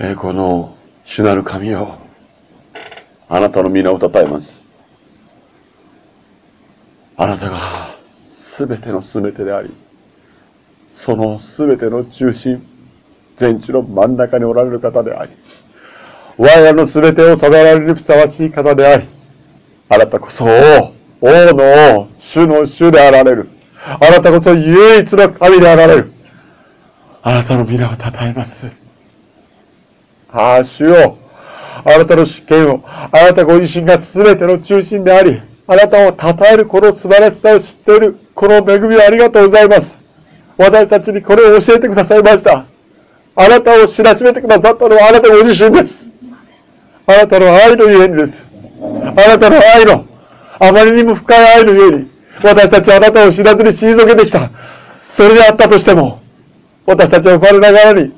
栄光の主なる神よ。あなたの皆をたたえます。あなたが全ての全てでありその全ての中心全地の真ん中におられる方であり我らの全てを定められるふさわしい方でありあなたこそ王王の王主の主であられる。あなたこそ唯一の神であられる。あなたの皆をたたえます。ああ主よ。あなたの主権をあなたご自身が全ての中心でありあなたを称えるこの素晴らしさを知っているこの恵みをありがとうございます。私たちにこれを教えてくださいました。あなたを知らしめてくださったのはあなたご自身です。あなたの愛のゆえにです。あなたの愛のあまりにも深い愛のゆえに私たちはあなたを知らずに退けてきた。それであったとしても私たちは生まれながらに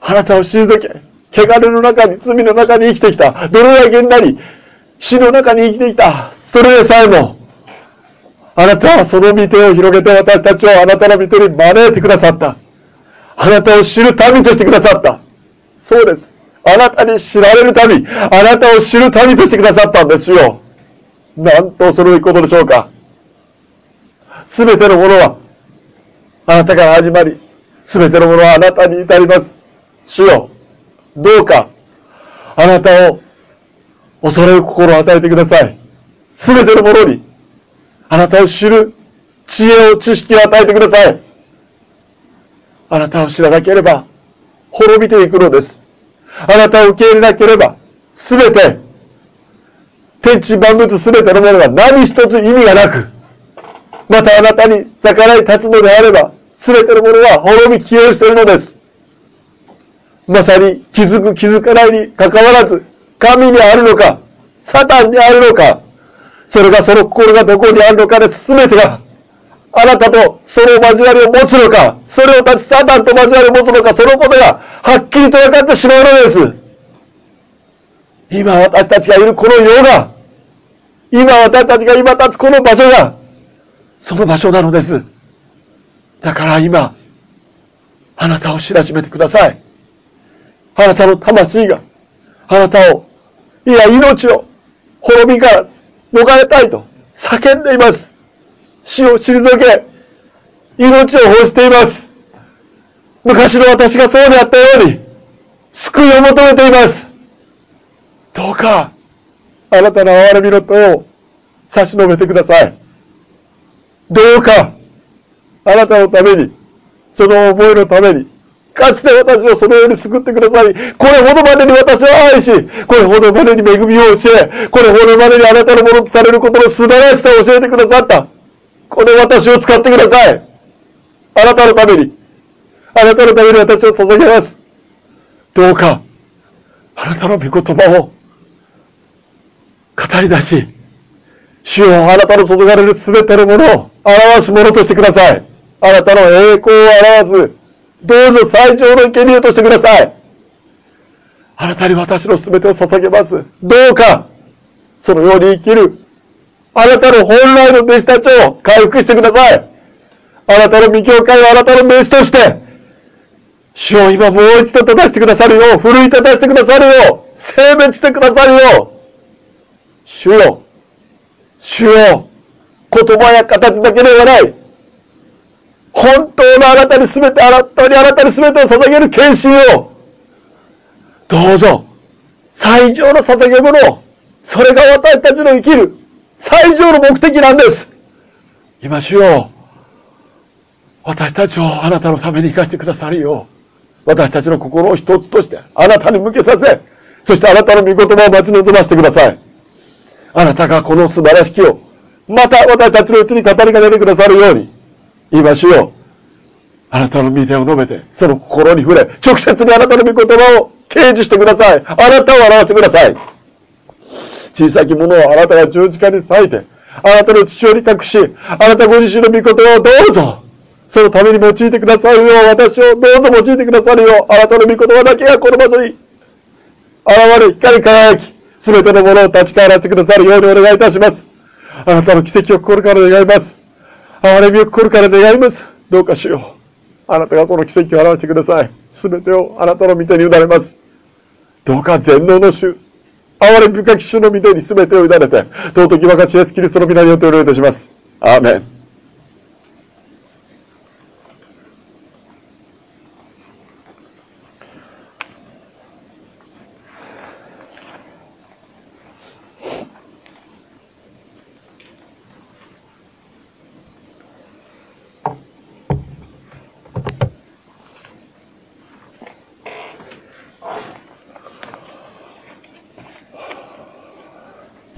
あなたを退け汚れの中に罪の中に生きてきた泥焼けになり死の中に生きてきたそれでさえもあなたはその御手を広げて私たちをあなたの御手に招いてくださった。あなたを知る民としてくださった。そうです。あなたに知られる民、あなたを知る民としてくださったんですよ。なんとそれいことでしょうか。すべてのものは、あなたから始まり、すべてのものはあなたに至ります。主よ、どうか、あなたを恐れる心を与えてください。すべてのものに、あなたを知る知恵を、知識を与えてください。あなたを知らなければ、滅びていくのです。あなたを受け入れなければ、すべて、天地万物すべてのものが何一つ意味がなく、またあなたに逆らい立つのであれば、すべてのものは滅び消え失せるのです。まさに気づく気づかないに関わらず、神にあるのか、サタンにあるのか、それがその心がどこにあるのかで全てが、あなたとその交わりを持つのか、それを立ちサタンと交わりを持つのか、そのことがはっきりと分かってしまうのです。今私たちがいるこの世が、今私たちが今立つこの場所が、その場所なのです。だから今、あなたを知らしめてください。あなたの魂が、あなたを、いや命を滅びから逃れたいと叫んでいます。死を退け、命を欲しています。昔の私がそうであったように、救いを求めています。どうか、あなたの憐れみの手を差し伸べてください。どうか、あなたのために、その思いのために、かつて私をそのように救ってくださり、これほどまでに私を愛し、これほどまでに恵みを教え、これほどまでにあなたのものとされることの素晴らしさを教えてくださった。この私を使ってください。あなたのために、あなたのために私を捧げます。どうか、あなたの御言葉を語り出し、主をあなたの注がれる全てのものを表すものとしてください。あなたの栄光を表すどうぞ最上の生贄としてください。あなたに私の全てを捧げます。どうか、そのように生きる、あなたの本来の弟子たちを回復してください。あなたの御教会をあなたの弟子として、主を今もう一度立たせてくださるよう、奮い立たせてくださるよう、性別してくださるよう、主よ、主よ、言葉や形だけではない、本当のあなたに全て、あなたにあなたに全てを捧げる献身を、どうぞ、最上の捧げ物を、それが私たちの生きる最上の目的なんです。今主よ、私たちをあなたのために生かしてくださるよ。う、私たちの心を一つとしてあなたに向けさせ、そしてあなたの御言葉を待ち望ませてください。あなたがこの素晴らしきを、また私たちのうちに語りが出てくださるように、今しよう。あなたの御手を述べて、その心に触れ、直接にあなたの御言葉を掲示してください。あなたを表してください。小さきものをあなたが十字架に裂いて、あなたの父親に隠し、あなたご自身の御言葉をどうぞ、そのために用いてくださるよう、私をどうぞ用いてくださるよう、あなたの御言葉だけがこの場所に現れ、光り輝き、すべてのものを立ち返らせてくださるようにお願いいたします。あなたの奇跡を心から願います。憐れみを心から願います。どうかしよう。あなたがその奇跡を表してください。すべてをあなたの御手に委ねます。どうか全能の主、憐れみ深き主の御手にすべてを委ねて、尊き若しイエスキリストの皆によってお願いいたします。アーメン。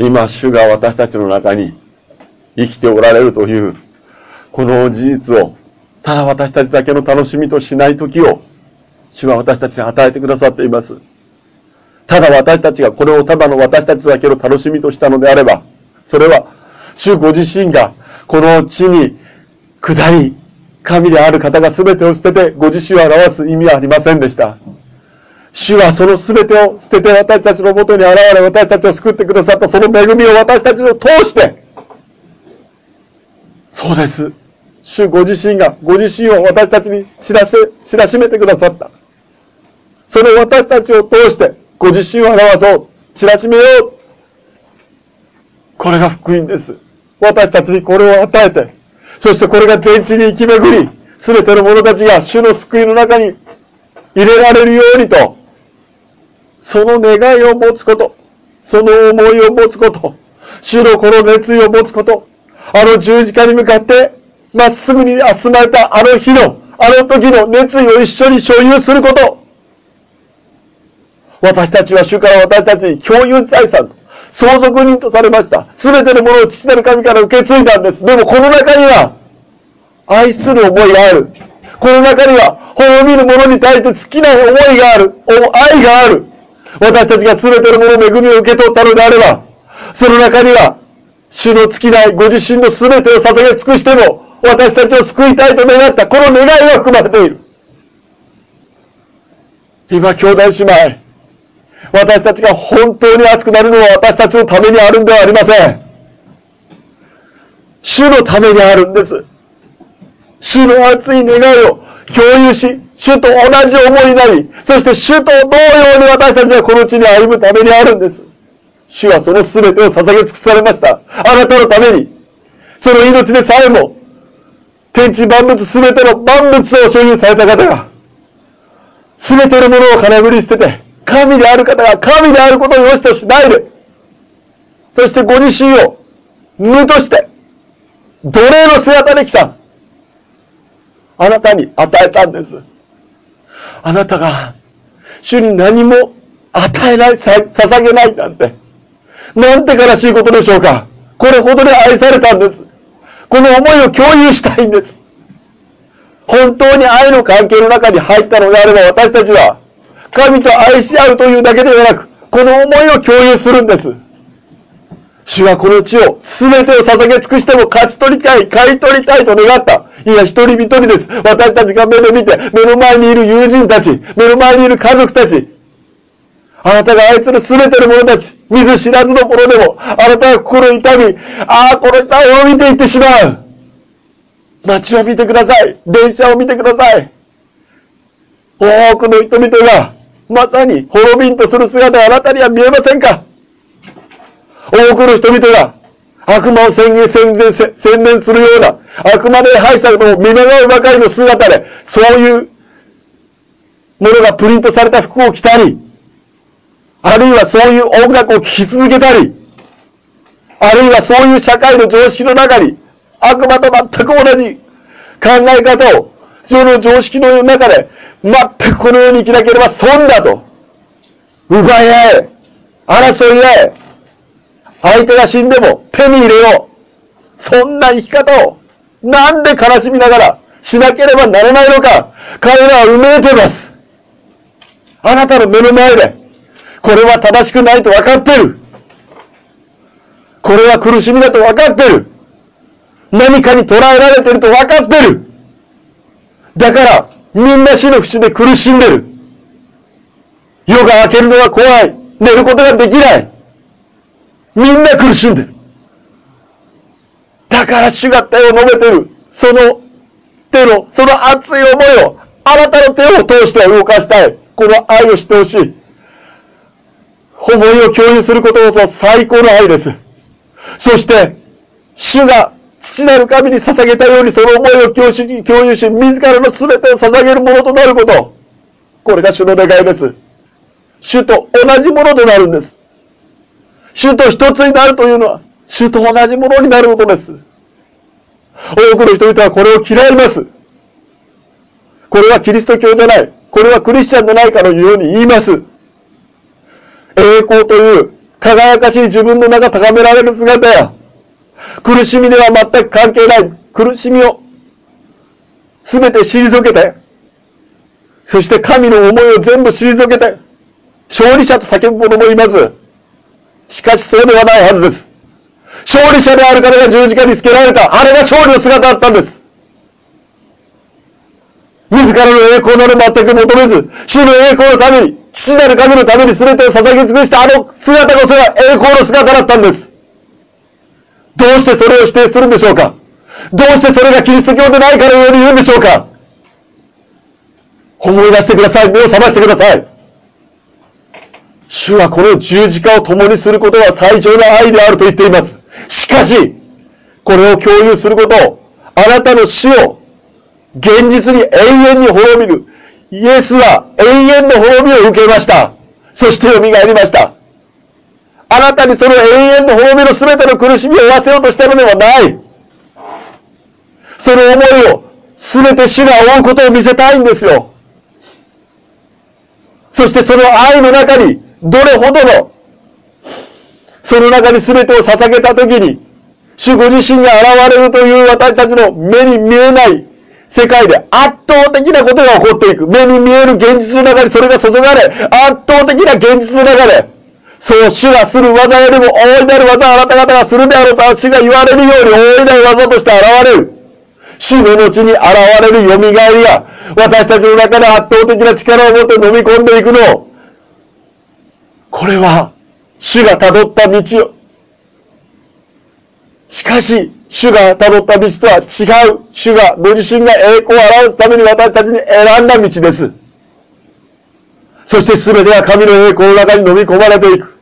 今、主が私たちの中に生きておられるという、この事実を、ただ私たちだけの楽しみとしない時を、主は私たちに与えてくださっています。ただ私たちがこれをただの私たちだけの楽しみとしたのであれば、それは、主ご自身がこの地に下り、神である方が全てを捨ててご自身を表す意味はありませんでした。主はその全てを捨てて私たちのもとに現れ私たちを救ってくださったその恵みを私たちを通して、そうです。主ご自身がご自身を私たちに知らせ、知らしめてくださった。その私たちを通してご自身を表そう。知らしめよう。これが福音です。私たちにこれを与えて、そしてこれが全地に行き巡り、すべての者たちが主の救いの中に入れられるようにと、その願いを持つこと、その思いを持つこと、主のこの熱意を持つこと、あの十字架に向かって、まっすぐに集まれたあの日の、あの時の熱意を一緒に所有すること。私たちは主から私たちに共有財産、相続人とされました。すべてのものを父なる神から受け継いだんです。でもこの中には、愛する思いがある。この中には、滅びる者に対して好きな思いがある。愛がある。私たちが全てのもの恵みを受け取ったのであれば、その中には、主の尽きないご自身の全てを捧げ尽くしても、私たちを救いたいと願った、この願いが含まれている。今、兄弟姉妹、私たちが本当に熱くなるのは私たちのためにあるんではありません。主のためにあるんです。主の熱い願いを共有し、主と同じ思いになり、そして主と同様に私たちはこの地に歩むためにあるんです。主はその全てを捧げ尽くされました。あなたのために、その命でさえも、天地万物全ての万物を所有された方が、全てのものを金繰り捨てて、神である方が神であることを良しとしないで、そしてご自身を無として、奴隷の姿で来た。あなたに与えたんです。あなたが主に何も与えない、捧げないなんて、なんて悲しいことでしょうか。これほどに愛されたんです。この思いを共有したいんです。本当に愛の関係の中に入ったのであれば私たちは神と愛し合うというだけではなく、この思いを共有するんです。主はこの地を全てを捧げ尽くしても勝ち取りたい、買い取りたいと願った。いや、一人一人です。私たちが目で見て、目の前にいる友人たち、目の前にいる家族たち、あなたが愛する全ての者たち、見ず知らずの者でも、あなたが心痛み、ああ、この人を見ていってしまう。街を見てください。電車を見てください。多くの人々が、まさに滅びんとする姿があなたには見えませんか？多くの人々が悪魔を宣言、宣言、宣伝するような悪魔で敗者の見習うばかりの姿で、そういうものがプリントされた服を着たり、あるいはそういう音楽を聴き続けたり、あるいはそういう社会の常識の中に、悪魔と全く同じ考え方を、その常識の中で、全くこのように生きなければ損だと、奪い合え、争い合え、相手が死んでも手に入れよう。そんな生き方を、なんで悲しみながらしなければならないのか、彼らは埋めてます。あなたの目の前で、これは正しくないと分かってる。これは苦しみだと分かってる。何かに捉えられてると分かってる。だから、みんな死の淵で苦しんでる。夜が明けるのが怖い。寝ることができない。みんな苦しんでる。だから主が手を述べてる。その手の、その熱い思いを、あなたの手を通して動かしたい。この愛をしてほしい。思いを共有することこそ最高の愛です。そして、主が父なる神に捧げたようにその思いを共有し、自らの全てを捧げるものとなること。これが主の願いです。主と同じものとなるんです。主と一つになるというのは、主と同じものになることです。多くの人々はこれを嫌います。これはキリスト教じゃない。これはクリスチャンじゃないかのように言います。栄光という輝かしい自分の中高められる姿や、苦しみでは全く関係ない苦しみを全て退けて、そして神の思いを全部退けて、勝利者と叫ぶ者もいます。しかしそうではないはずです。勝利者である方が十字架につけられた。あれが勝利の姿だったんです。自らの栄光など全く求めず、主の栄光のために、父なる神のために全てを捧げ尽くしたあの姿こそが栄光の姿だったんです。どうしてそれを否定するんでしょうかどうしてそれがキリスト教でないかのように言うんでしょうか思い出してください。目を覚ましてください。主はこの十字架を共にすることは最上の愛であると言っています。しかし、これを共有することを、あなたの死を現実に永遠に滅びる。イエスは永遠の滅びを受けました。そして蘇りました。あなたにその永遠の滅びの全ての苦しみを負わせようとしたのではない。その思いを全て主が負うことを見せたいんですよ。そしてその愛の中にどれほどのその中に全てを捧げたときに主ご自身が現れるという私たちの目に見えない世界で圧倒的なことが起こっていく。目に見える現実の中にそれが注がれ、圧倒的な現実の中で、そう主がする技よりも大いなる技をあなた方がするであろうと主が言われるように大いなる技として現れる。主の後に現れる蘇りが、私たちの中で圧倒的な力を持って飲み込んでいくのを。これは、主が辿った道よ。しかし、主が辿った道とは違う。主がご自身が栄光を表すために私たちに選んだ道です。そして全ては神の栄光の中に飲み込まれていく。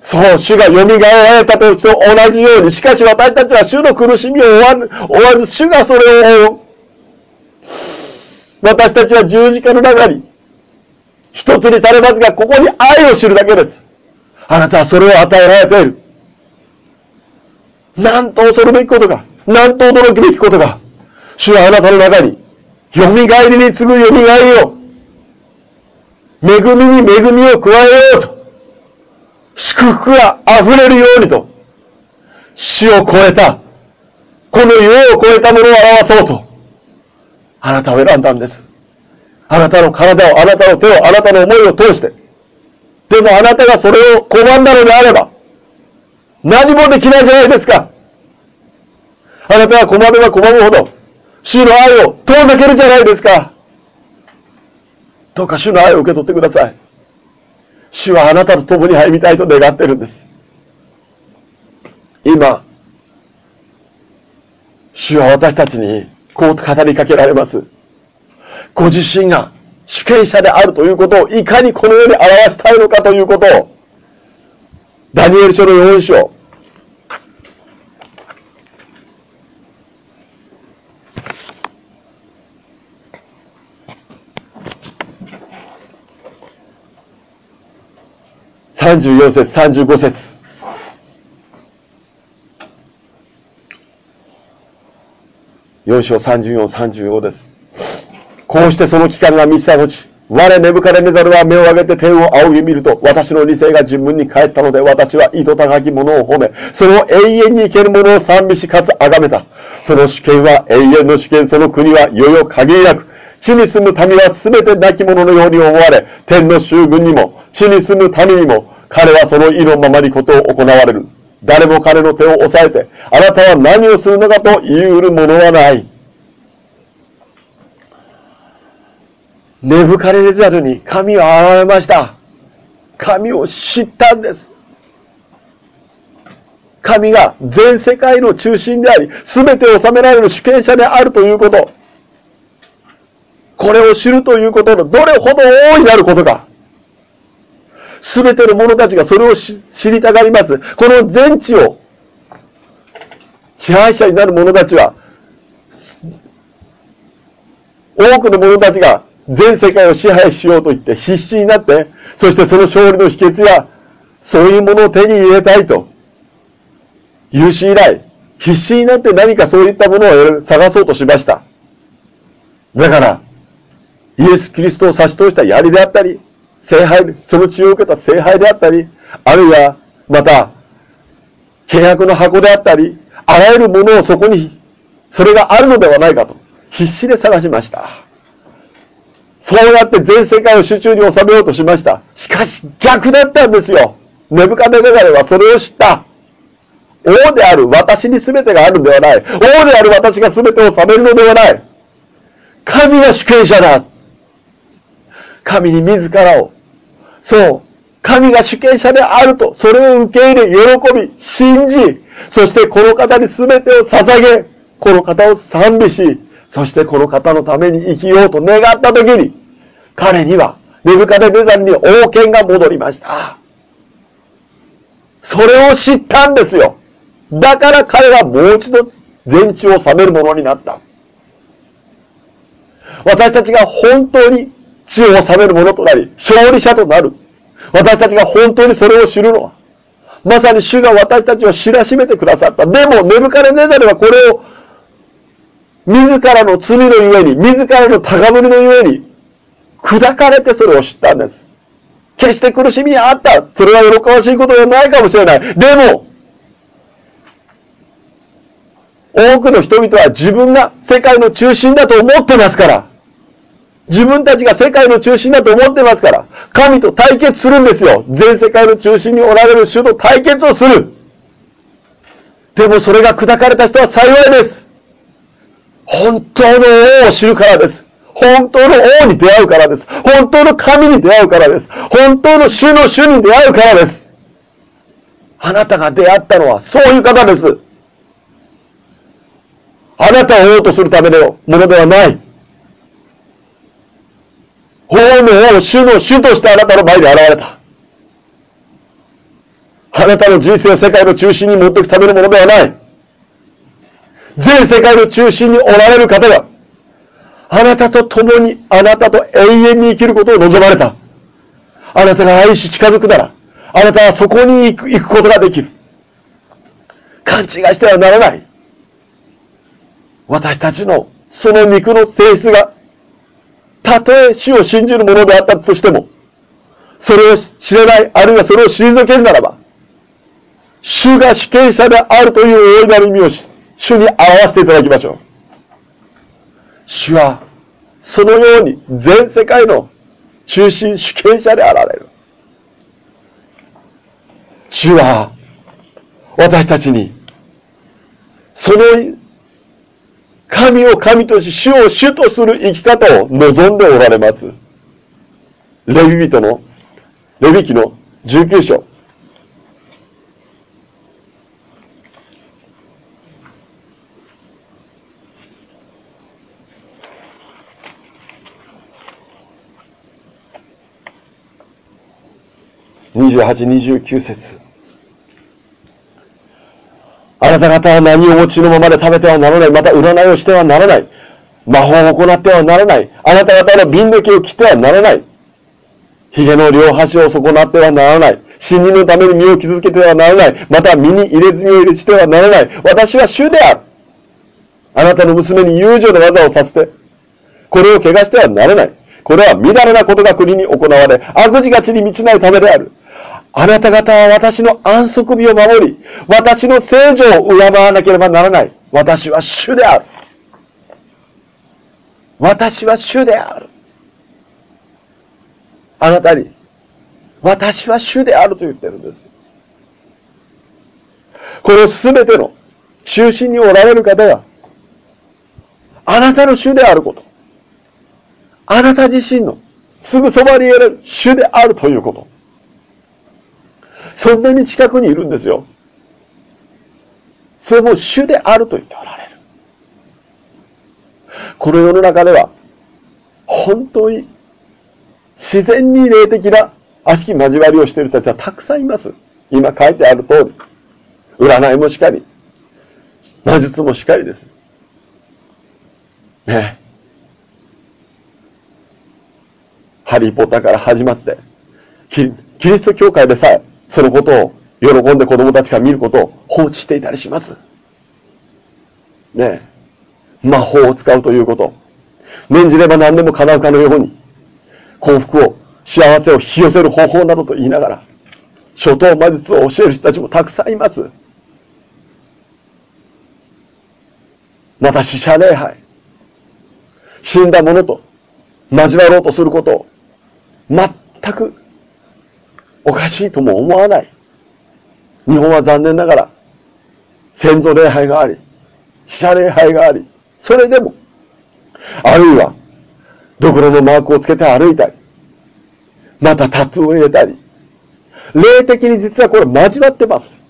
そう、主が蘇られた時と同じように、しかし私たちは主の苦しみを負わ追わず、主がそれを追う。私たちは十字架の中に一つにされますが、ここに愛を知るだけです。あなたはそれを与えられている。なんと恐るべきことか。なんと驚くべきことか。主はあなたの中に、蘇りに次ぐ蘇りを、恵みに恵みを加えようと、祝福が溢れるようにと、死を超えた、この世を超えたものを表そうと、あなたを選んだんです。あなたの体を、あなたの手を、あなたの思いを通して。でもあなたがそれを拒んだのであれば、何もできないじゃないですか。あなたは拒めば拒むほど、主の愛を遠ざけるじゃないですか。どうか主の愛を受け取ってください。主はあなたと共に歩みたいと願ってるんです。今、主は私たちにこう語りかけられます。ご自身が主権者であるということをいかにこの世に表したいのかということを、ダニエル書の4章、34節、35節。4章34、35です。こうしてその期間が満ちた後、我ネブカレネザルは目を上げて天を仰ぎ見ると、私の理性が自分に帰ったので、私は糸高き者を褒め、その永遠に生ける者を賛美し、かつ崇めた。その主権は永遠の主権、その国は世々限りなく、地に住む民は全て亡き者のように思われ、天の衆軍にも、地に住む民にも、彼はその意のままにことを行われる。誰も彼の手を押さえて、あなたは何をするのかと言いうるものはない。ネブカレネザルに神は現れました。神を知ったんです。神が全世界の中心であり、全てを治められる主権者であるということ。これを知るということのどれほど大いなることか。すべての者たちがそれを知りたがります。この全地を支配者になる者たちは、多くの者たちが全世界を支配しようと言って必死になって、そしてその勝利の秘訣や、そういうものを手に入れたいと、有志以来、必死になって何かそういったものを探そうとしました。だから、イエス・キリストを差し通した槍であったり、聖杯、その血を受けた聖杯であったり、あるいは、また、契約の箱であったり、あらゆるものをそこに、それがあるのではないかと、必死で探しました。そうやって全世界を手中に収めようとしました。しかし逆だったんですよ。ネブカネネガレはそれを知った。王である私に全てがあるのではない。王である私が全てを治めるのではない。神が主権者だ。神に自らを、そう、神が主権者であると、それを受け入れ、喜び、信じ、そしてこの方に全てを捧げ、この方を賛美し、そしてこの方のために生きようと願った時に、彼には、ネブカデネザルに王権が戻りました。それを知ったんですよ。だから彼はもう一度全地を治めるものになった。私たちが本当に地を治めるものとなり、勝利者となる。私たちが本当にそれを知るのは、まさに主が私たちを知らしめてくださった。でも、ネブカレネザルはこれを、自らの罪のゆえに、自らの高ぶりのゆえに、砕かれてそれを知ったんです。決して苦しみにあった。それは喜ばしいことではないかもしれない。でも、多くの人々は自分が世界の中心だと思ってますから。自分たちが世界の中心だと思ってますから。神と対決するんですよ。全世界の中心におられる主と対決をする。でもそれが砕かれた人は幸いです。本当の王を知るからです。本当の王に出会うからです。本当の神に出会うからです。本当の主の主に出会うからです。あなたが出会ったのはそういう方です。あなたを王とするためのものではない。王の王、主の主としてあなたの前に現れた。あなたの人生を世界の中心に持っていくためのものではない。全世界の中心におられる方が、あなたと共に、あなたと永遠に生きることを望まれた。あなたが愛し近づくなら、あなたはそこに行く行くことができる。勘違いしてはならない。私たちのその肉の性質が、たとえ死を信じるものであったとしても、それを知らない、あるいはそれを退けるならば、主が主権者であるという大いなる意味を主に表していただきましょう。主は、そのように全世界の中心主権者であられる。主は、私たちに、その神を神とし、主を主とする生き方を望んでおられます。レビ人の、レビ記の19章。28、29節あなた方は何をお持ちのままで食べてはならない。また占いをしてはならない。魔法を行ってはならない。あなた方の瓶の木を切ってはならない。髭の両端を損なってはならない。死人のために身を傷つけてはならない。また身に入れ墨を入れしてはならない。私は主である。あなたの娘に友情の技をさせて、これを怪我してはならない。これは乱れなことが国に行われ、悪事が地に満ちないためである。あなた方は私の安息日を守り、私の聖女を敬わなければならない。私は主である。私は主である。あなたに、私は主であると言ってるんです。このすべての中心におられる方が、あなたの主であること。あなた自身のすぐそばにいる主であるということ。そんなに近くにいるんですよ。それも主であると言っておられる。この世の中では、本当に自然に霊的な悪しき交わりをしている人たちはたくさんいます。今書いてある通り。占いもしかり。魔術もしかりです。ねハリー・ポッターから始まって、キリスト教会でさえ、そのことを喜んで子供たちが見ることを放置していたりします。ね魔法を使うということ。念じれば何でも叶うかのように、幸福を、幸せを引き寄せる方法などと言いながら、初等魔術を教える人たちもたくさんいます。また死者礼拝。死んだ者と交わろうとすることを全くおかしいとも思わない。日本は残念ながら先祖礼拝があり、死者礼拝があり、それでも、あるいは、ドクロのマークをつけて歩いたり、またタトゥーを入れたり、霊的に実はこれ交わってます。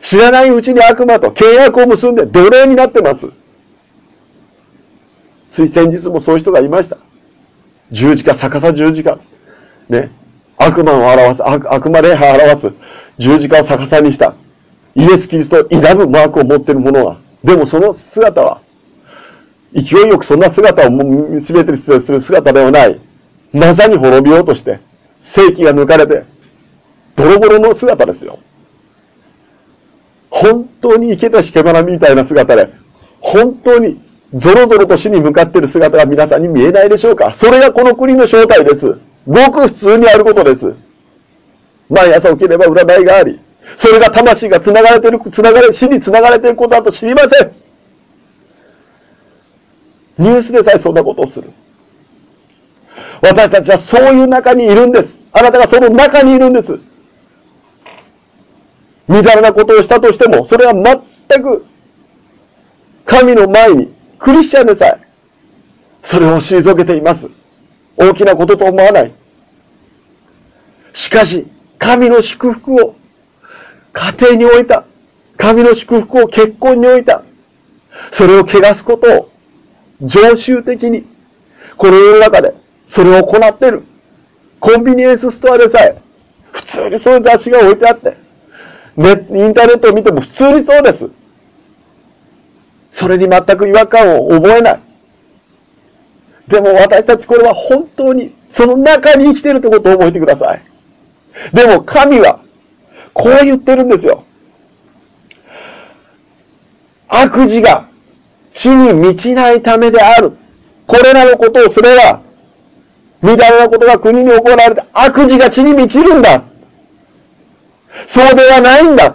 知らないうちに悪魔と契約を結んで奴隷になってます。つい先日もそういう人がいました。十字架、逆さ十字架。ね。悪魔を表す、悪魔礼拝を表す十字架を逆さにした。イエス・キリストを選ぶマークを持っている者は。でもその姿は、勢いよくそんな姿を全てにする姿ではない。まさに滅びようとして、正規が抜かれて、ボロボロの姿ですよ。本当に生けたしけばなみたいな姿で、本当にゾロゾロと死に向かっている姿が皆さんに見えないでしょうかそれがこの国の正体です。ごく普通にあることです。毎朝起きれば占いがあり、それが魂が繋がれてる、繋がれ、死に繋がれていることだと知りません。ニュースでさえそんなことをする。私たちはそういう中にいるんです。あなたがその中にいるんです。みだらなことをしたとしても、それは全く神の前にクリスチャンでさえ、それを退けています。大きなことと思わない。しかし、神の祝福を家庭に置いた。神の祝福を結婚に置いた。それを汚すことを常習的に、この世の中でそれを行っている。コンビニエンスストアでさえ、普通にそういう雑誌が置いてあって、ネインターネットを見ても普通にそうです。それに全く違和感を覚えない。でも私たちこれは本当にその中に生きてるということを覚えてください。でも神はこう言ってるんですよ。悪事が死に満ちないためである。これらのことをすれば、乱れなことが国に行われて悪事が地に満ちるんだ。そうではないんだ。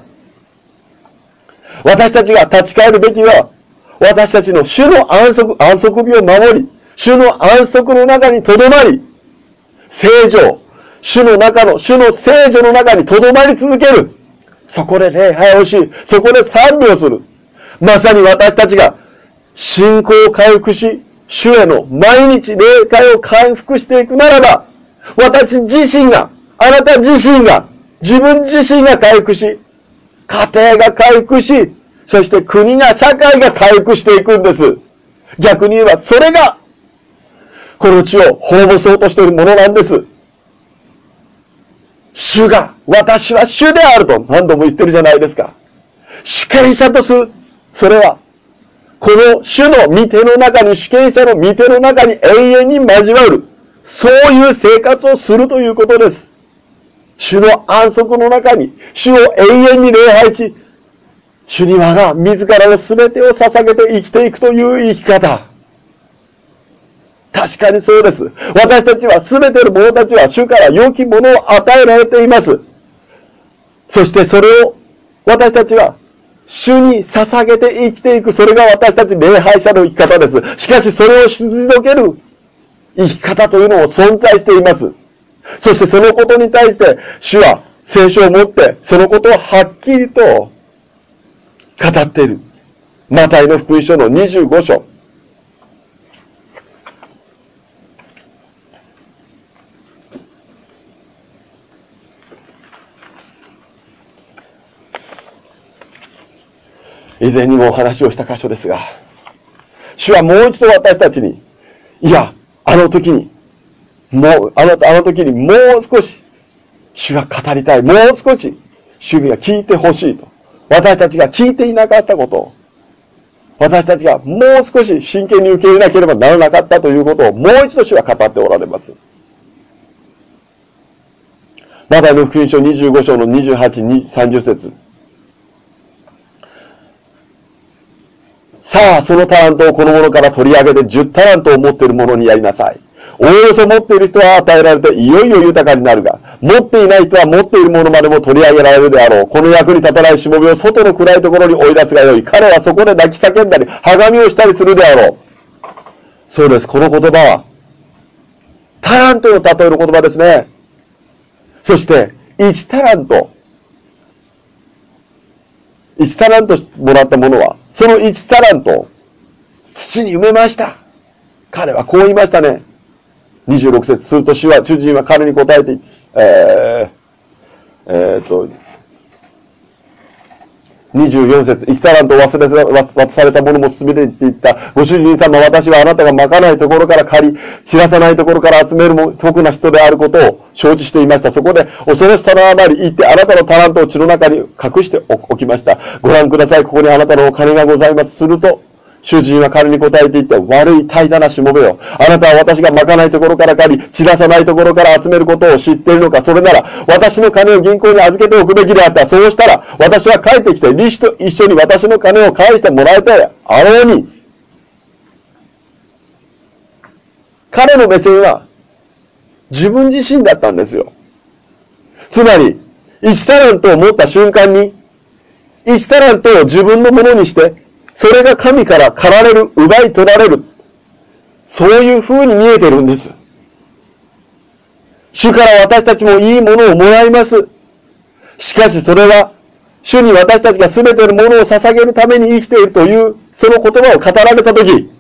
私たちが立ち返るべきは、私たちの主の安息、安息日を守り、主の安息の中にとどまり、聖女、主の中の、主の聖女の中にとどまり続ける。そこで礼拝をし、そこで賛美をする。まさに私たちが信仰を回復し、主への毎日霊界を回復していくならば、私自身が、あなた自身が、自分自身が回復し、家庭が回復し、そして国が、社会が回復していくんです。逆に言えば、それが、この地を滅ぼそうとしているものなんです。主が、私は主であると何度も言ってるじゃないですか。主権者とする。それは、この主の御手の中に、主権者の御手の中に永遠に交わる。そういう生活をするということです。主の安息の中に、主を永遠に礼拝し、主に我が自らの全てを捧げて生きていくという生き方。確かにそうです。私たちは全ての者たちは主から良きものを与えられています。そしてそれを私たちは主に捧げて生きていく。それが私たち礼拝者の生き方です。しかしそれを退ける生き方というのも存在しています。そしてそのことに対して主は聖書を持ってそのことをはっきりと語っている。マタイの福音書の25章。以前にもお話をした箇所ですが、主はもう一度私たちに、いや、あの時に、もう、あの、あの時にもう少し、主が語りたい。もう少し、主が聞いてほしいと。私たちが聞いていなかったことを、私たちがもう少し真剣に受け入れなければならなかったということをもう一度主は語っておられます。マタイの福音書25章の28、30節さあ、そのタラントをこの者から取り上げて10タラントを持っている者にやりなさい。おおよそ持っている人は与えられていよいよ豊かになるが、持っていない人は持っているものまでも取り上げられるであろう。この役に立たないしもべを外の暗いところに追い出すがよい。彼はそこで泣き叫んだり、はがみをしたりするであろう。そうです。この言葉は、タラントの例えの言葉ですね。そして、1タラント。1タラントもらったものは、その1タラント土に埋めました。彼はこう言いましたね。26節すると主は、主人は彼に答えて、えー、えー、っと、24節1タランと忘れ渡されたものも全てって言った。ご主人様、私はあなたがまかないところから借り、散らさないところから集めるも得な人であることを承知していました。そこで恐ろしさのあまり言って、あなたのタラントを血の中に隠しておきました。ご覧ください。ここにあなたのお金がございます。すると、主人は彼に答えていって、悪い怠惰なしもべよ。あなたは私がまかないところから借り、散らさないところから集めることを知っているのか。それなら、私の金を銀行に預けておくべきであった。そうしたら、私は帰ってきて、利子と一緒に私の金を返してもらえたいあろうに。彼の目線は、自分自身だったんですよ。つまり、1タラントを持った瞬間に、1タラントを自分のものにして、それが神から狩られる、奪い取られる。そういう風に見えてるんです。主から私たちもいいものをもらいます。しかしそれは、主に私たちが全てのものを捧げるために生きているという、その言葉を語られたとき、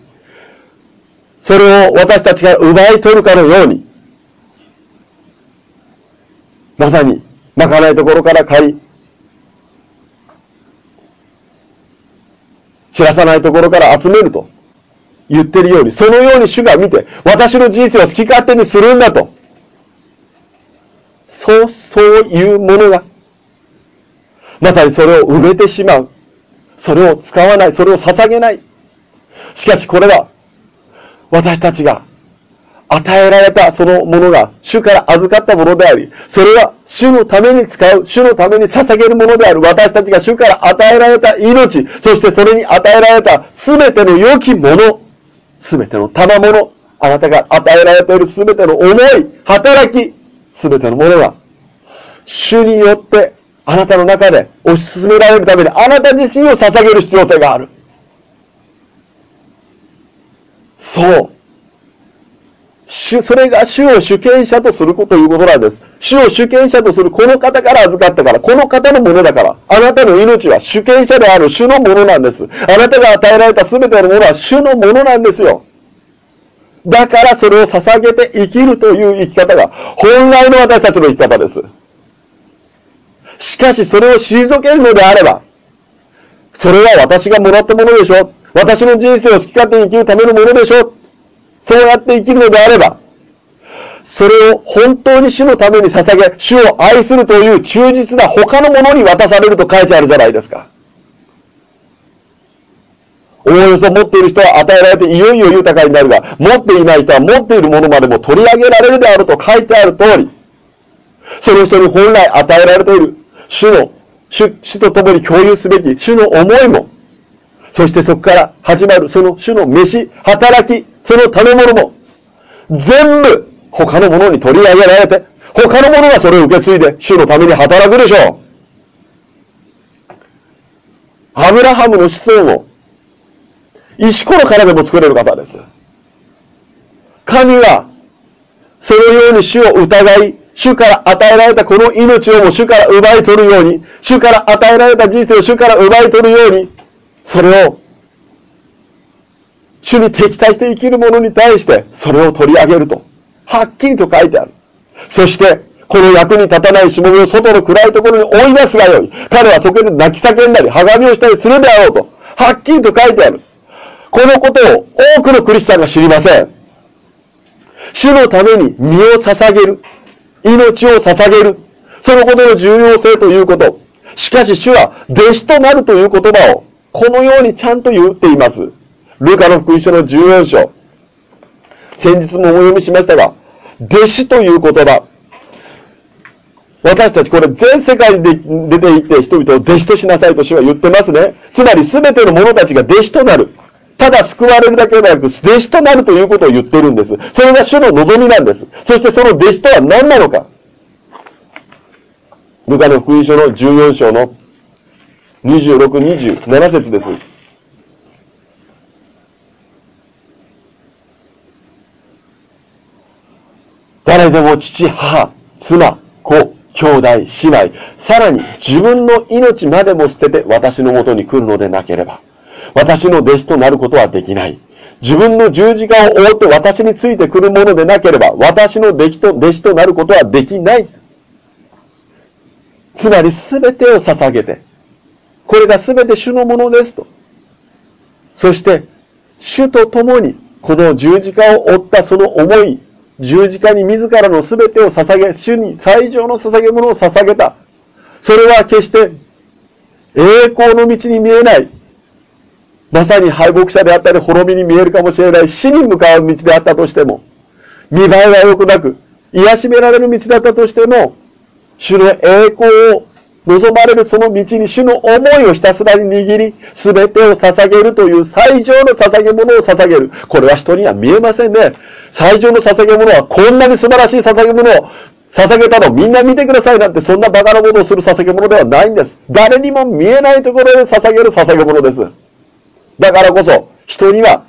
それを私たちが奪い取るかのように、まさに、まかないところから借り、散らさないところから集めると言ってるように、そのように主が見て、私の人生を好き勝手にするんだと。そう、そういうものが、まさにそれを埋めてしまう。それを使わない。それを捧げない。しかしこれは、私たちが与えられたそのものが主から預かったものであり、それは主のために使う、主のために捧げるものである。私たちが主から与えられた命、そしてそれに与えられた全ての良きもの、全ての賜物、あなたが与えられている全ての思い、働き、全てのものが、主によってあなたの中で推し進められるためにあなた自身を捧げる必要性がある。そう。主、それが主を主権者とするということなんです。主を主権者とするこの方から預かったから、この方のものだから、あなたの命は主権者である主のものなんです。あなたが与えられた全てのものは主のものなんですよ。だからそれを捧げて生きるという生き方が本来の私たちの生き方です。しかしそれを退けるのであれば、それは私がもらったものでしょ私の人生を好き勝手に生きるためのものでしょそうやって生きるのであれば、それを本当に主のために捧げ、主を愛するという忠実な他のものに渡されると書いてあるじゃないですか。おおよそ持っている人は与えられていよいよ豊かになるが、持っていない人は持っているものまでも取り上げられるであると書いてある通り、その人に本来与えられている主の、主主と共に共有すべき主の思いも、そしてそこから始まるその主の飯、働き、その食べ物も、全部他のものに取り上げられて、他のものがそれを受け継いで主のために働くでしょう。アブラハムの子孫を石ころからでも作れる方です。神はそのように主を疑い、主から与えられたこの命をも主から奪い取るように、主から与えられた人生を主から奪い取るように、それを主に敵対して生きる者に対してそれを取り上げると、はっきりと書いてある。そして、この役に立たないしもべを外の暗いところに追い出すがよい。彼はそこで泣き叫んだり、はがみをしたりするであろうと、はっきりと書いてある。このことを多くのクリスチャンが知りません。主のために身を捧げる。命を捧げる。そのことの重要性ということ。しかし主は弟子となるという言葉をこのようにちゃんと言っています。ルカの福音書の14章。先日もお読みしましたが、弟子という言葉。私たちこれ全世界に出て行って人々を弟子としなさいと主は言ってますね。つまり全ての者たちが弟子となる。ただ救われるだけでなく、弟子となるということを言ってるんです。それが主の望みなんです。そしてその弟子とは何なのか。ルカの福音書の14章の26、27節です。誰でも父、母、妻、子、兄弟、姉妹、さらに自分の命までも捨てて私のもとに来るのでなければ、私の弟子となることはできない。自分の十字架を覆って私についてくるものでなければ、私の弟子と弟子となることはできない。つまり全てを捧げて、これが全て主のものですと。そして、主と共にこの十字架を追ったその思い、十字架に自らの全てを捧げ、主に最上の捧げ物を捧げた。それは決して栄光の道に見えない。まさに敗北者であったり滅びに見えるかもしれない死に向かう道であったとしても、見栄えは良くなく、癒しめられる道だったとしても、主の栄光を望まれるその道に主の思いをひたすらに握り、すべてを捧げるという最上の捧げ物を捧げる。これは人には見えませんね。最上の捧げ物はこんなに素晴らしい捧げ物を捧げたのみんな見てくださいなんてそんなバカなことをする捧げ物ではないんです。誰にも見えないところで捧げる捧げ物です。だからこそ人には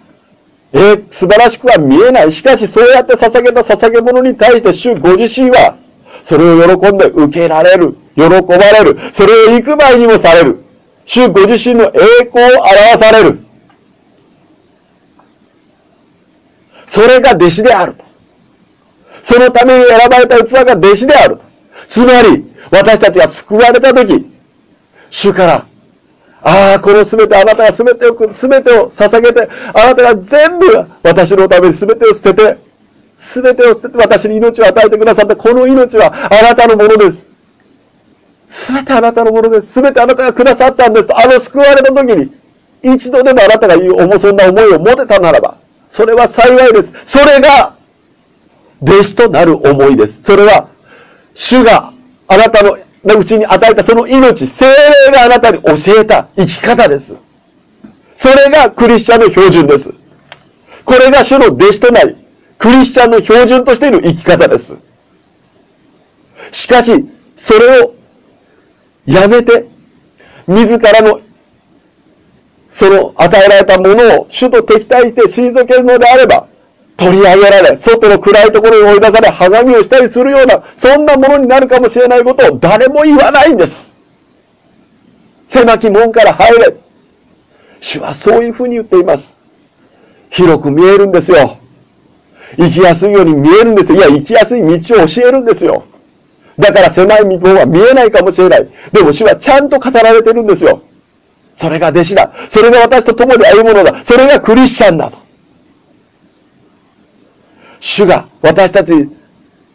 えー、素晴らしくは見えない。しかしそうやって捧げた捧げ物に対して主ご自身はそれを喜んで受けられる。喜ばれる。それを幾倍にもされる。主ご自身の栄光を表される。それが弟子である。そのために選ばれた器が弟子である。つまり、私たちが救われたとき、主から、ああ、このすべてあなたがすべてを、すべてを捧げて、あなたが全部私のためにすべてを捨てて、すべてを捨てて私に命を与えてくださったこの命はあなたのものです。すべてあなたのものです。すべてあなたがくださったんですと、あの救われた時に、一度でもあなたが言う重そんな思いを持てたならば、それは幸いです。それが、弟子となる思いです。それは、主があなたのうちに与えたその命、精霊があなたに教えた生き方です。それがクリスチャンの標準です。これが主の弟子となり、クリスチャンの標準としている生き方です。しかし、それをやめて、自らの、その与えられたものを主と敵対して退けるのであれば、取り上げられ、外の暗いところに追い出され、はがみをしたりするような、そんなものになるかもしれないことを誰も言わないんです。狭き門から入れ。主はそういうふうに言っています。広く見えるんですよ。生きやすいように見えるんですよ。いや、生きやすい道を教えるんですよ。だから狭い道は見えないかもしれない。でも主はちゃんと語られてるんですよ。それが弟子だ。それが私と共に歩むのだ。それがクリスチャンだと。主が私たちに、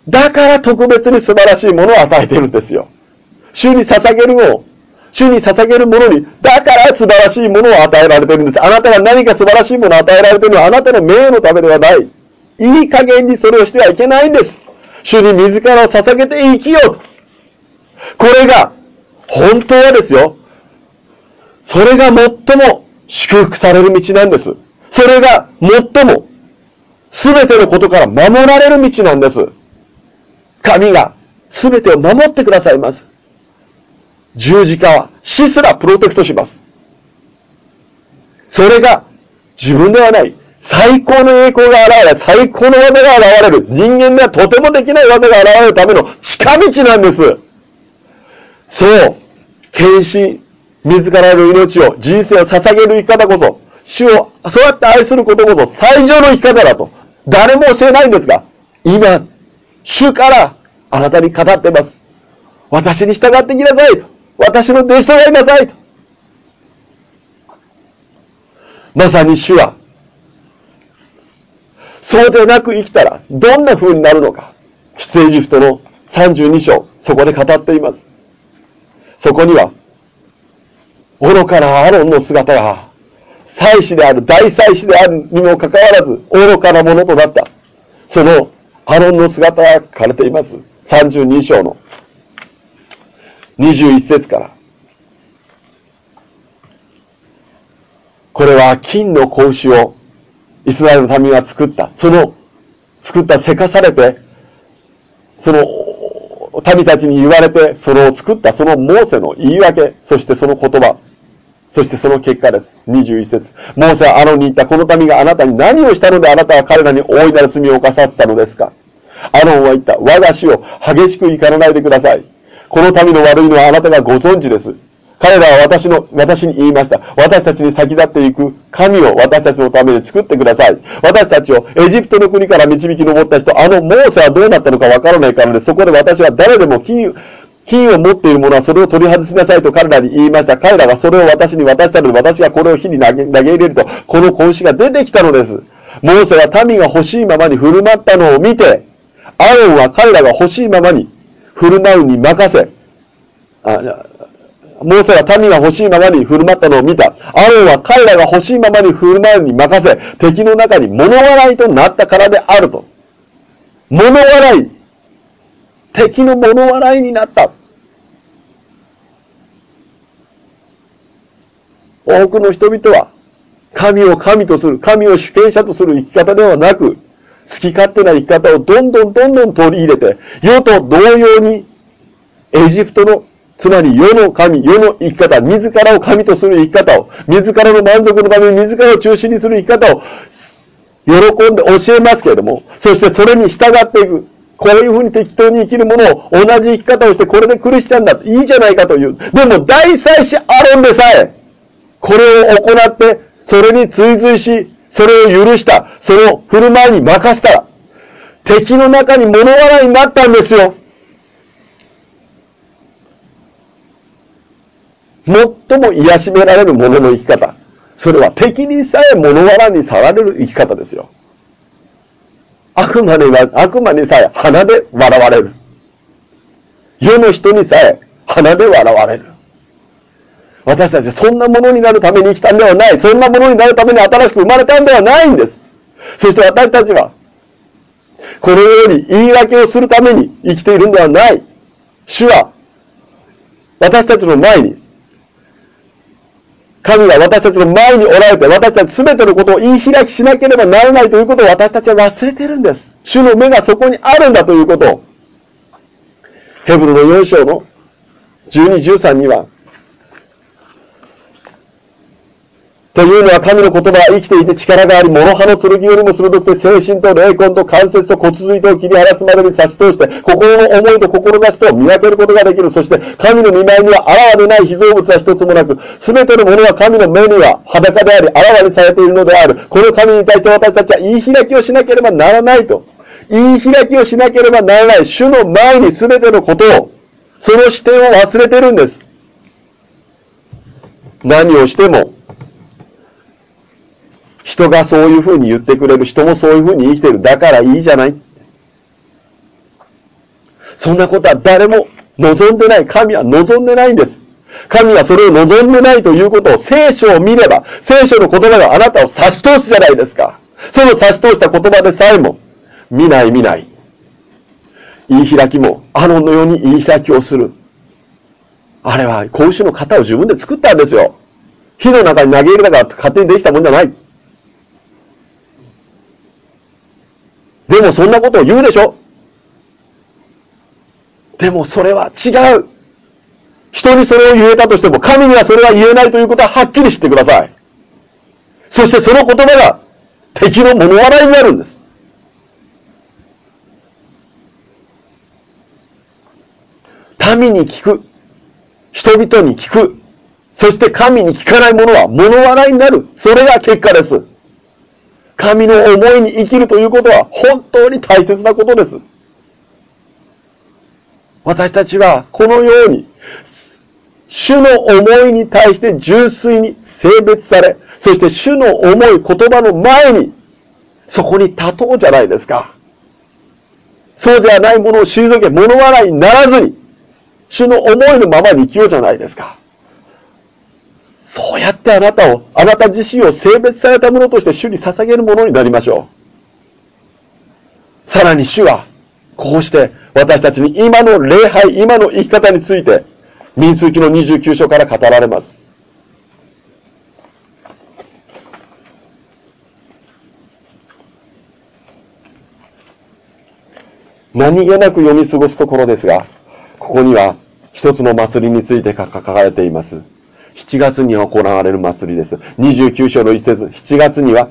だから特別に素晴らしいものを与えてるんですよ。主に捧げるを、主に捧げるものに、だから素晴らしいものを与えられてるんです。あなたが何か素晴らしいものを与えられてるのはあなたの名誉のためではない。いい加減にそれをしてはいけないんです。主に自らを捧げて生きようと。これが、本当はですよ。それが最も祝福される道なんです。それが最も全てのことから守られる道なんです。神が全てを守ってくださいます。十字架は死すらプロテクトします。それが自分ではない。最高の栄光が現れ、最高の技が現れる。人間ではとてもできない技が現れるための近道なんです。そう。献身、自らの命を、人生を捧げる生き方こそ、主をそうやって愛することこそ最上の生き方だと。誰も教えないんですが、今、主からあなたに語ってます。私に従ってきなさいと。私の弟子となりなさいと。まさに主はそうでなく生きたら、どんな風になるのか。出エジプトの32章、そこで語っています。そこには、愚かなアロンの姿が、祭司である、大祭司であるにもかかわらず、愚かなものとなった。そのアロンの姿が書かれています。32章の21節から。これは金の格子をイスラエルの民が作った。その作ったせかされて、その民たちに言われて、それを作ったそのモーセの言い訳、そしてその言葉、そしてその結果です。21節モーセはアロンに言った、この民があなたに何をしたのであなたは彼らに大いなる罪を犯させたのですかアロンは言った、我が死を激しく怒らないでください。この民の悪いのはあなたがご存知です。彼らは私の、私に言いました。私たちに先立っていく神を私たちのために作ってください。私たちをエジプトの国から導き上った人、あのモーセはどうなったのかわからないからで、そこで私は誰でも金、金を持っている者はそれを取り外しなさいと彼らに言いました。彼らがそれを私に渡したので、私がこれを火に投げ入れると、この子牛が出てきたのです。モーセは民が欲しいままに振る舞ったのを見て、アロンは彼らが欲しいままに振る舞うに任せ、あモーセは民が欲しいままに振る舞ったのを見た。アロンは彼らが欲しいままに振る舞うに任せ、敵の中に物笑いとなったからであると。物笑い。敵の物笑いになった。多くの人々は、神を神とする、神を主権者とする生き方ではなく、好き勝手な生き方をどんどんどんどん取り入れて、世と同様に、エジプトのつまり世の神、世の生き方、自らを神とする生き方を、自らの満足のために自らを中心にする生き方を、喜んで教えますけれども、そしてそれに従っていく。こういうふうに適当に生きるものを同じ生き方をしてこれでクリスチャンだいいじゃないかという。でも大祭司アロンでさえ、これを行って、それに追随し、それを許した、その振る舞いに任せたら、敵の中に物笑いになったんですよ。最も癒しめられるものの生き方。それは敵にさえ物笑にさられる生き方ですよ。悪魔には、悪魔にさえ鼻で笑われる。世の人にさえ鼻で笑われる。私たちそんなものになるために生きたんではない。そんなものになるために新しく生まれたんではないんです。そして私たちは、このように言い訳をするために生きているんではない。主は、私たちの前に神が私たちの前におられて、私たち全てのことを言い開きしなければならないということを私たちは忘れてるんです。主の目がそこにあるんだということを。ヘブルの4章の12、13には、というのは神の言葉は生きていて力があり、諸刃の剣よりも鋭くて精神と霊魂と関節と骨髄とを切り離すまでに差し通して、心の思いと志と見分けることができる。そして、神の見舞いにはあらわでない被造物は一つもなく、すべてのものは神の目には裸であり、あらわにされているのである。この神に対して私たちは言い開きをしなければならないと。言い開きをしなければならない。主の前にすべてのことを、その視点を忘れてるんです。何をしても、人がそういうふうに言ってくれる。人もそういうふうに生きてる。だからいいじゃない。そんなことは誰も望んでない。神は望んでないんです。神はそれを望んでないということを聖書を見れば、聖書の言葉があなたを差し通すじゃないですか。その差し通した言葉でさえも、見ない見ない。言い開きも、アロンのように言い開きをする。あれは、子牛の型を自分で作ったんですよ。火の中に投げ入れたから勝手にできたもんじゃない。でもそんなことを言うでしょ？でもそれは違う。人にそれを言えたとしても、神にはそれは言えないということははっきり知ってください。そしてその言葉が敵の物笑いになるんです。民に聞く。人々に聞く。そして神に聞かない者は物笑いになる。それが結果です。神の思いに生きるということは本当に大切なことです。私たちはこのように、主の思いに対して純粋に性別され、そして主の思い、言葉の前に、そこに立とうじゃないですか。そうではないものを退け、物笑いにならずに、主の思いのままに生きようじゃないですか。そうやってあなたを、あなた自身を性別されたものとして主に捧げるものになりましょう。さらに主は、こうして私たちに今の礼拝、今の生き方について、民数記の29章から語られます。何気なく読み過ごすところですが、ここには一つの祭りについて書かれています。7月に行われる祭りです。29章の一節、7月には、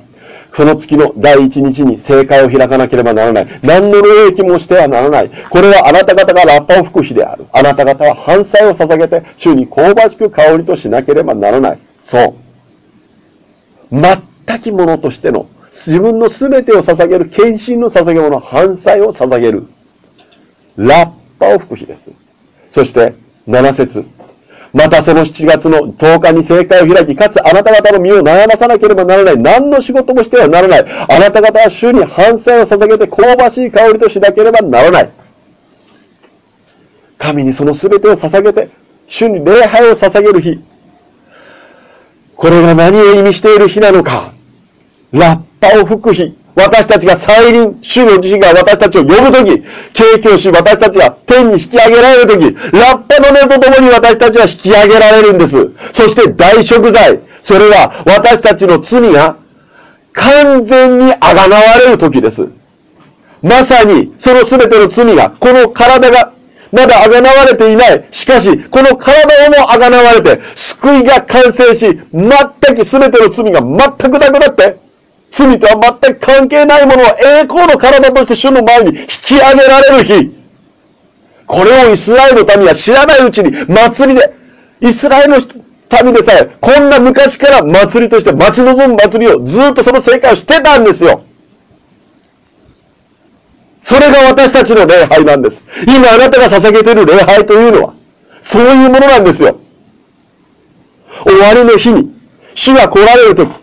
その月の第一日に正解を開かなければならない。何の霊益もしてはならない。これはあなた方がラッパを吹く日である。あなた方は反祭を捧げて、主に香ばしく香りとしなければならない。そう。全きものとしての自分の全てを捧げる、献身の捧げ物、反祭を捧げる。ラッパを吹く日です。そして、7節またその7月の10日に政界を開き、かつあなた方の身を悩まさなければならない。何の仕事もしてはならない。あなた方は主に反省を捧げて香ばしい香りとしなければならない。神にその全てを捧げて、主に礼拝を捧げる日。これが何を意味している日なのか。ラッパを吹く日。私たちが再臨、主の自身が私たちを呼ぶとき、景気をし私たちが天に引き上げられるとき、ラッパの音とともに私たちは引き上げられるんです。そして大食材、それは私たちの罪が完全にあがなわれるときです。まさにその全ての罪が、この体がまだあがなわれていない。しかし、この体をもあがなわれて、救いが完成し、全く全ての罪が全くなくなって、罪とは全く関係ないものを栄光の体として主の前に引き上げられる日。これをイスラエルの民は知らないうちに祭りで、イスラエルの民でさえ、こんな昔から祭りとして待ち望む祭りをずっとその正解をしてたんですよ。それが私たちの礼拝なんです。今あなたが捧げている礼拝というのは、そういうものなんですよ。終わりの日に、主が来られるとき、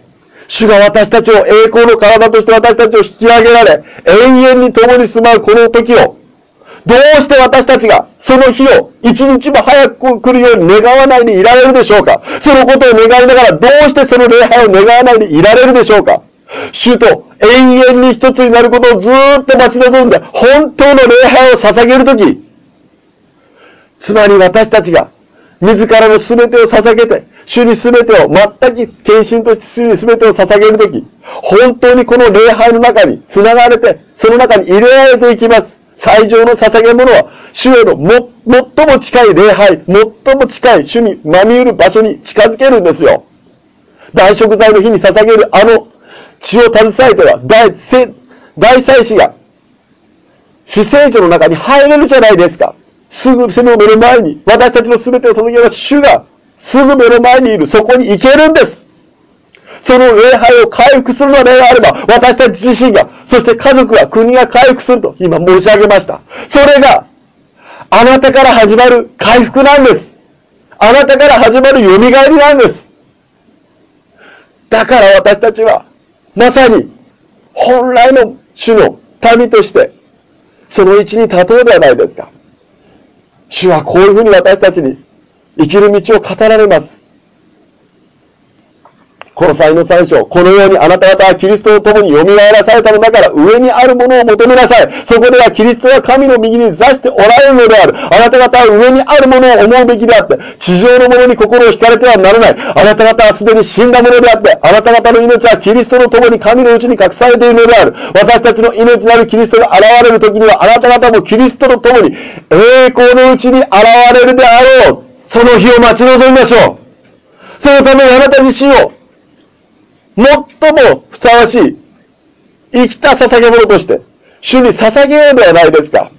主が私たちを栄光の体として私たちを引き上げられ、永遠に共に住まうこの時を、どうして私たちがその日を一日も早く来るように願わないでいられるでしょうか？そのことを願いながらどうしてその礼拝を願わないでいられるでしょうか？主と永遠に一つになることをずっと待ち望んで本当の礼拝を捧げるとき、つまり私たちが自らの全てを捧げて、主に全てを、全く献身として主に全てを捧げるとき、本当にこの礼拝の中に繋がれて、その中に入れられていきます。最上の捧げ物は、主へのも、最も近い礼拝、最も近い主にまみうる場所に近づけるんですよ。大食材の日に捧げるあの血を携えては、大、大祭司が、死聖所の中に入れるじゃないですか。すぐその目の前に、私たちの全てを捧げます主が、すぐ目の前にいる。そこに行けるんです。その礼拝を回復するのであれば、私たち自身が、そして家族が、国が回復すると今申し上げました。それが、あなたから始まる回復なんです。あなたから始まる蘇りなんです。だから私たちは、まさに、本来の主の民として、その位置に立とうではないですか。主はこういうふうに私たちに生きる道を語られます。この際の最初、このようにあなた方はキリストと共に蘇らされたのだから上にあるものを求めなさい。そこではキリストが神の右に座しておられるのである。あなた方は上にあるものを思うべきであって、地上のものに心を惹かれてはならない。あなた方はすでに死んだものであって、あなた方の命はキリストと共に神のうちに隠されているのである。私たちの命なるキリストが現れる時には、あなた方もキリストと共に栄光のうちに現れるであろう。その日を待ち望みましょう。そのためにあなた自身を最もふさわしい生きた捧げ物として、主に捧げようではないですか。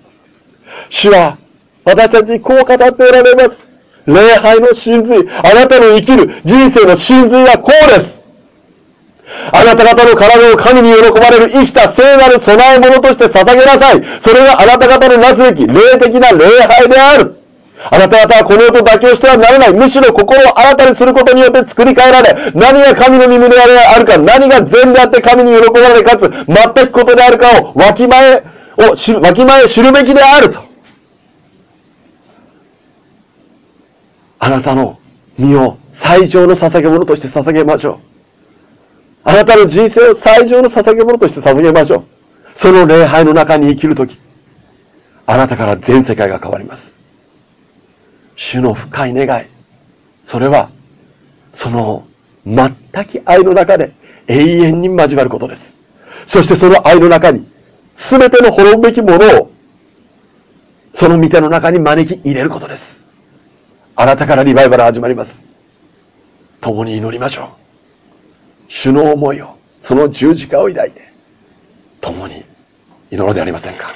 主は私たちにこう語っておられます。礼拝の真髄、あなたの生きる人生の真髄はこうです。あなた方の体を神に喜ばれる生きた聖なる供え物として捧げなさい。それがあなた方のなすべき霊的な礼拝である。あなた方はこの世と妥協してはならない。むしろ心を新たにすることによって作り変えられ、何が神の身胸であるか、何が善であって神に喜ばれ、かつ全くことであるかをわきまえを知る、わきまえ知るべきであると。あなたの身を最上の捧げ物として捧げましょう。あなたの人生を最上の捧げ物として捧げましょう。その礼拝の中に生きるとき、あなたから全世界が変わります。主の深い願い。それは、その全く愛の中で永遠に交わることです。そしてその愛の中に、すべての滅ぶべきものを、その御手の中に招き入れることです。あなたからリバイバル始まります。共に祈りましょう。主の思いを、その十字架を抱いて、共に祈ろうではありませんか。